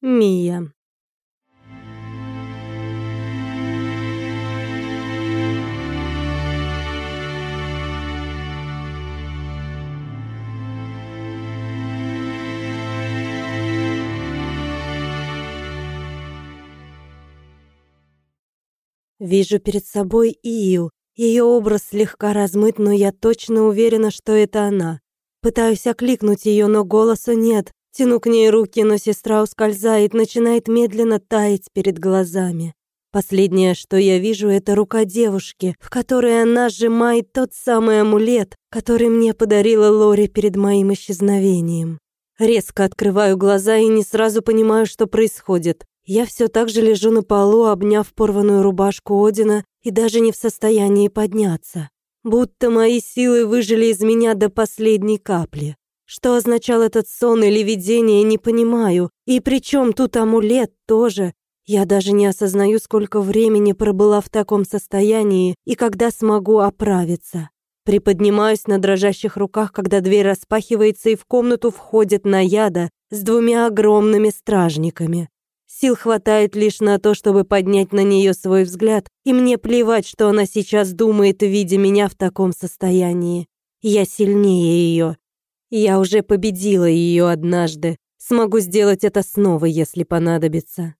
Мия. Вижу перед собой Ию. Ее образ слегка размыт, но я точно уверена, что это она. Пытаюсь окликнуть ее, но голоса нет. Тяну к ней руки, но сестра ускользает, начинает медленно таять перед глазами. Последнее, что я вижу, это рука девушки, в которой она сжимает тот самый амулет, который мне подарила Лори перед моим исчезновением. Резко открываю глаза и не сразу понимаю, что происходит. Я все так же лежу на полу, обняв порванную рубашку Одина и даже не в состоянии подняться. Будто мои силы выжили из меня до последней капли. Что означал этот сон или видение, не понимаю. И причем тут амулет тоже. Я даже не осознаю, сколько времени пробыла в таком состоянии и когда смогу оправиться. Приподнимаюсь на дрожащих руках, когда дверь распахивается и в комнату входит Наяда с двумя огромными стражниками. Сил хватает лишь на то, чтобы поднять на нее свой взгляд, и мне плевать, что она сейчас думает, видя меня в таком состоянии. Я сильнее ее. Я уже победила ее однажды. Смогу сделать это снова, если понадобится.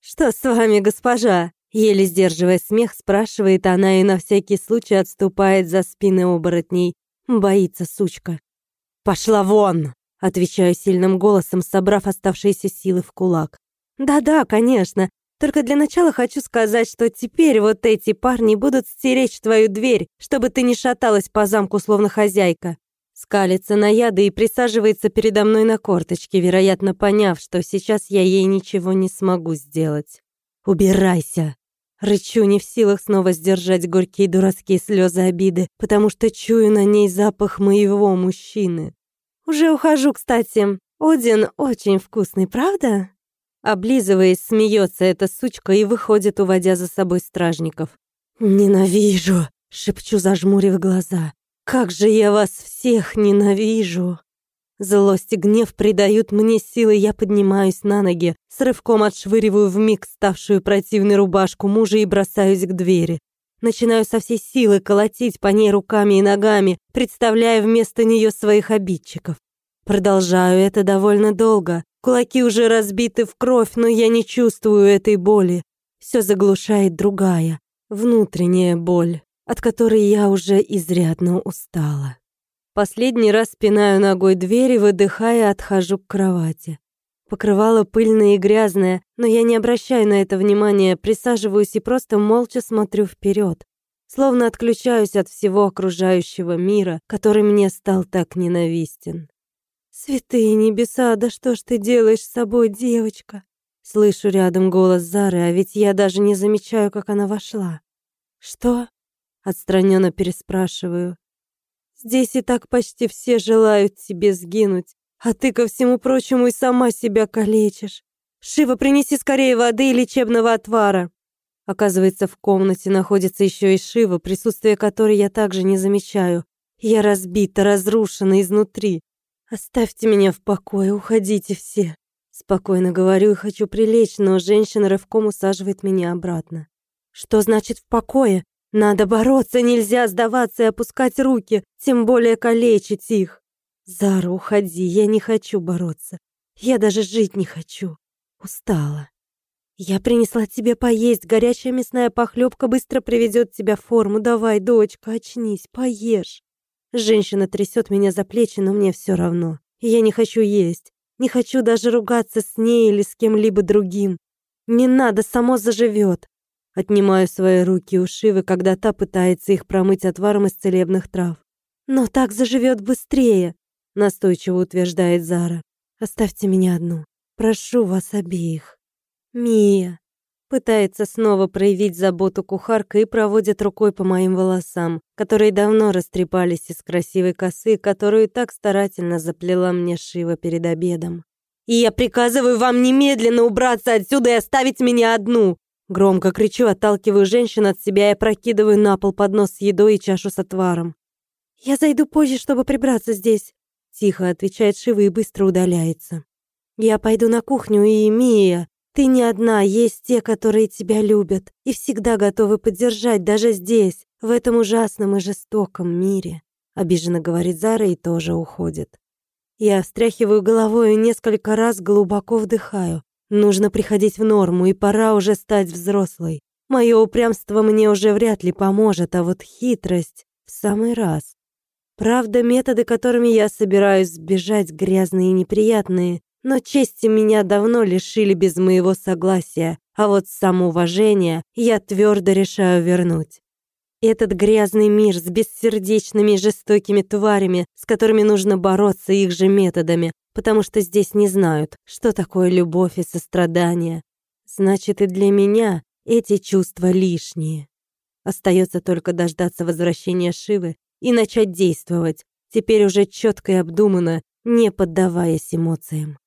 «Что с вами, госпожа?» Еле сдерживая смех, спрашивает она и на всякий случай отступает за спины оборотней. Боится сучка. «Пошла вон!» Отвечаю сильным голосом, собрав оставшиеся силы в кулак. Да-да, конечно. Только для начала хочу сказать, что теперь вот эти парни будут стеречь твою дверь, чтобы ты не шаталась по замку, словно хозяйка. Скалится на яды и присаживается передо мной на корточке, вероятно, поняв, что сейчас я ей ничего не смогу сделать. «Убирайся!» Рычу, не в силах снова сдержать горькие дурацкие слезы обиды, потому что чую на ней запах моего мужчины. «Уже ухожу, кстати. Один очень вкусный, правда?» Облизываясь, смеется эта сучка и выходит, уводя за собой стражников. «Ненавижу!» — шепчу, зажмурив глаза. «Как же я вас всех ненавижу!» Злость и гнев придают мне силы, я поднимаюсь на ноги, с рывком отшвыриваю вмиг ставшую противной рубашку мужа и бросаюсь к двери. Начинаю со всей силы колотить по ней руками и ногами, представляя вместо нее своих обидчиков. Продолжаю это довольно долго, Кулаки уже разбиты в кровь, но я не чувствую этой боли. Все заглушает другая, внутренняя боль, от которой я уже изрядно устала. Последний раз пинаю ногой дверь и, выдыхая, отхожу к кровати. Покрывало пыльное и грязное, но я не обращаю на это внимания, присаживаюсь и просто молча смотрю вперед, словно отключаюсь от всего окружающего мира, который мне стал так ненавистен. «Святые небеса, да что ж ты делаешь с собой, девочка?» Слышу рядом голос Зары, а ведь я даже не замечаю, как она вошла. «Что?» — отстраненно переспрашиваю. «Здесь и так почти все желают тебе сгинуть, а ты, ко всему прочему, и сама себя калечишь. Шива, принеси скорее воды и лечебного отвара». Оказывается, в комнате находится еще и Шива, присутствие которой я также не замечаю. Я разбита, разрушена изнутри. «Оставьте меня в покое, уходите все!» Спокойно говорю и хочу прилечь, но женщина рывком усаживает меня обратно. «Что значит в покое? Надо бороться, нельзя сдаваться и опускать руки, тем более калечить их!» «Зара, уходи, я не хочу бороться. Я даже жить не хочу. Устала. Я принесла тебе поесть, горячая мясная похлебка быстро приведет тебя в форму. Давай, дочка, очнись, поешь!» Женщина трясет меня за плечи, но мне все равно. Я не хочу есть. Не хочу даже ругаться с ней или с кем-либо другим. Не надо, само заживет. Отнимаю свои руки у Шивы, когда та пытается их промыть отваром из целебных трав. «Но так заживет быстрее», — настойчиво утверждает Зара. «Оставьте меня одну. Прошу вас обеих». «Мия», Пытается снова проявить заботу кухарка и проводит рукой по моим волосам, которые давно растрепались из красивой косы, которую так старательно заплела мне Шива перед обедом. «И я приказываю вам немедленно убраться отсюда и оставить меня одну!» Громко кричу, отталкиваю женщин от себя и опрокидываю на пол поднос с едой и чашу с отваром. «Я зайду позже, чтобы прибраться здесь», — тихо отвечает Шива и быстро удаляется. Я пойду на кухню, и Мия, ты не одна, есть те, которые тебя любят и всегда готовы поддержать даже здесь, в этом ужасном и жестоком мире. Обиженно говорит Зара и тоже уходит. Я встряхиваю головой и несколько раз глубоко вдыхаю. Нужно приходить в норму, и пора уже стать взрослой. Мое упрямство мне уже вряд ли поможет, а вот хитрость в самый раз. Правда, методы, которыми я собираюсь сбежать, грязные и неприятные, но чести меня давно лишили без моего согласия, а вот самоуважение я твердо решаю вернуть. Этот грязный мир с бессердечными и жестокими тварями, с которыми нужно бороться их же методами, потому что здесь не знают, что такое любовь и сострадание. Значит, и для меня эти чувства лишние. Остается только дождаться возвращения Шивы и начать действовать, теперь уже четко и обдуманно, не поддаваясь эмоциям.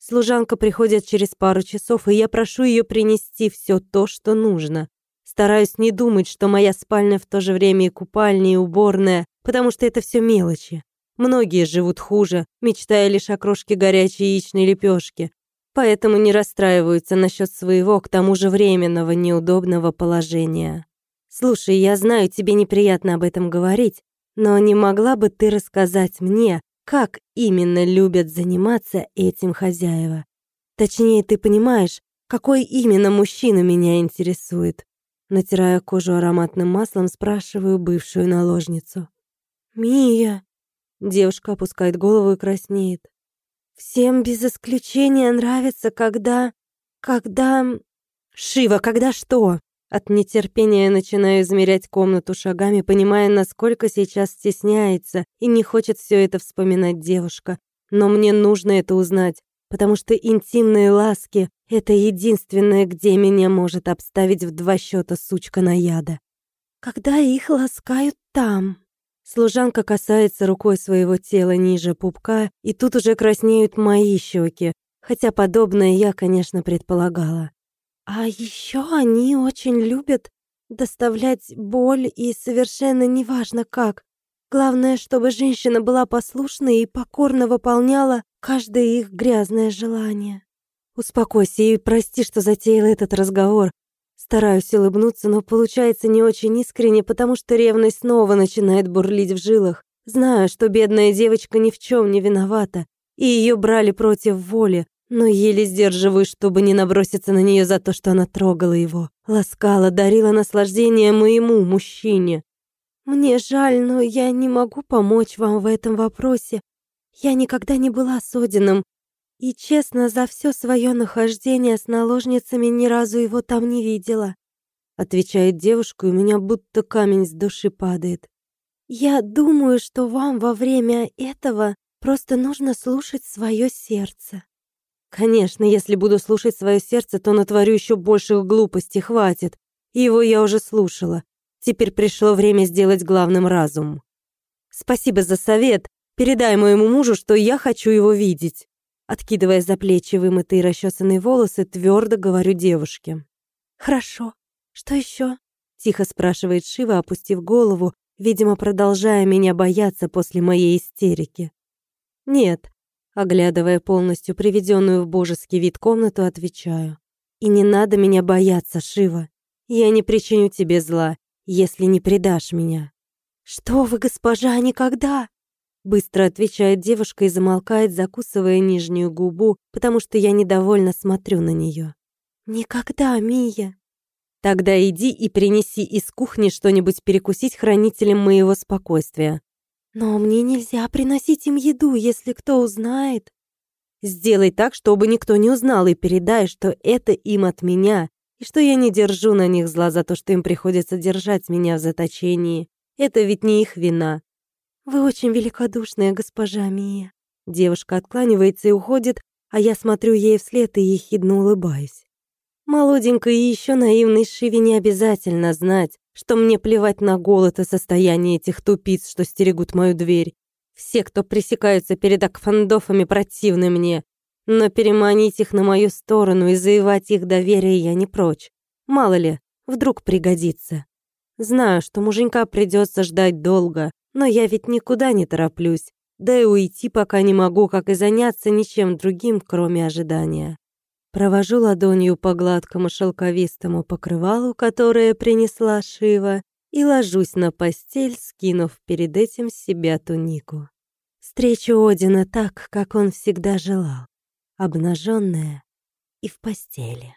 Служанка приходит через пару часов, и я прошу ее принести все то, что нужно. Стараюсь не думать, что моя спальня в то же время и купальня, и уборная, потому что это все мелочи. Многие живут хуже, мечтая лишь о крошке горячей яичной лепешки, поэтому не расстраиваются насчет своего, к тому же временного, неудобного положения. Слушай, я знаю, тебе неприятно об этом говорить, но не могла бы ты рассказать мне, как именно любят заниматься этим хозяева? Точнее, ты понимаешь, какой именно мужчина меня интересует? Натирая кожу ароматным маслом, спрашиваю бывшую наложницу. «Мия!» Девушка опускает голову и краснеет. «Всем без исключения нравится, когда... когда...» «Шива, когда что?» От нетерпения начинаю измерять комнату шагами, понимая, насколько сейчас стесняется и не хочет все это вспоминать девушка. Но мне нужно это узнать, потому что интимные ласки — это единственное, где меня может обставить в два счета сучка наяда. Когда их ласкают там. Служанка касается рукой своего тела ниже пупка, и тут уже краснеют мои щеки, хотя подобное я, конечно, предполагала. А еще они очень любят доставлять боль, и совершенно неважно как. Главное, чтобы женщина была послушной и покорно выполняла каждое их грязное желание. Успокойся и прости, что затеяла этот разговор. Стараюсь улыбнуться, но получается не очень искренне, потому что ревность снова начинает бурлить в жилах. Знаю, что бедная девочка ни в чем не виновата, и ее брали против воли, но еле сдерживаю, чтобы не наброситься на нее за то, что она трогала его, ласкала, дарила наслаждение моему мужчине. Мне жаль, но я не могу помочь вам в этом вопросе. Я никогда не была с Одином, и, честно, за все свое нахождение с наложницами ни разу его там не видела. Отвечает девушка, и у меня будто камень с души падает. Я думаю, что вам во время этого просто нужно слушать свое сердце. Конечно, если буду слушать свое сердце, то натворю еще больших глупостей, хватит. Его я уже слушала. Теперь пришло время сделать главным разум. Спасибо за совет, Передай моему мужу, что я хочу его видеть. Откидывая за плечи вымытые расчесанные волосы, твердо говорю девушке. Хорошо. Что еще? Тихо спрашивает Шива, опустив голову, видимо, продолжая меня бояться после моей истерики. Нет, оглядывая полностью приведенную в божеский вид комнату, отвечаю. И не надо меня бояться, Шива. Я не причиню тебе зла, если не предашь меня. Что вы, госпожа, никогда? Быстро отвечает девушка и замолкает, закусывая нижнюю губу, потому что я недовольно смотрю на нее. «Никогда, Мия!» «Тогда иди и принеси из кухни что-нибудь перекусить хранителям моего спокойствия». «Но мне нельзя приносить им еду, если кто узнает». «Сделай так, чтобы никто не узнал, и передай, что это им от меня, и что я не держу на них зла за то, что им приходится держать меня в заточении. Это ведь не их вина. «Вы очень великодушная, госпожа Мия». Девушка откланивается и уходит, а я смотрю ей вслед и ехидно улыбаюсь. Молоденькой и еще наивной Шиве не обязательно знать, что мне плевать на голод и состояние этих тупиц, что стерегут мою дверь. Все, кто пресекаются перед акфандофами, противны мне. Но переманить их на мою сторону и завоевать их доверие я не прочь. Мало ли, вдруг пригодится. Знаю, что муженька придется ждать долго, но я ведь никуда не тороплюсь. да и уйти пока не могу, как и заняться ничем другим, кроме ожидания. Провожу ладонью по гладкому шелковистому покрывалу, которое принесла Шива, и ложусь на постель, скинув перед этим себя тунику. Встречу Одина так, как он всегда желал, обнаженная и в постели.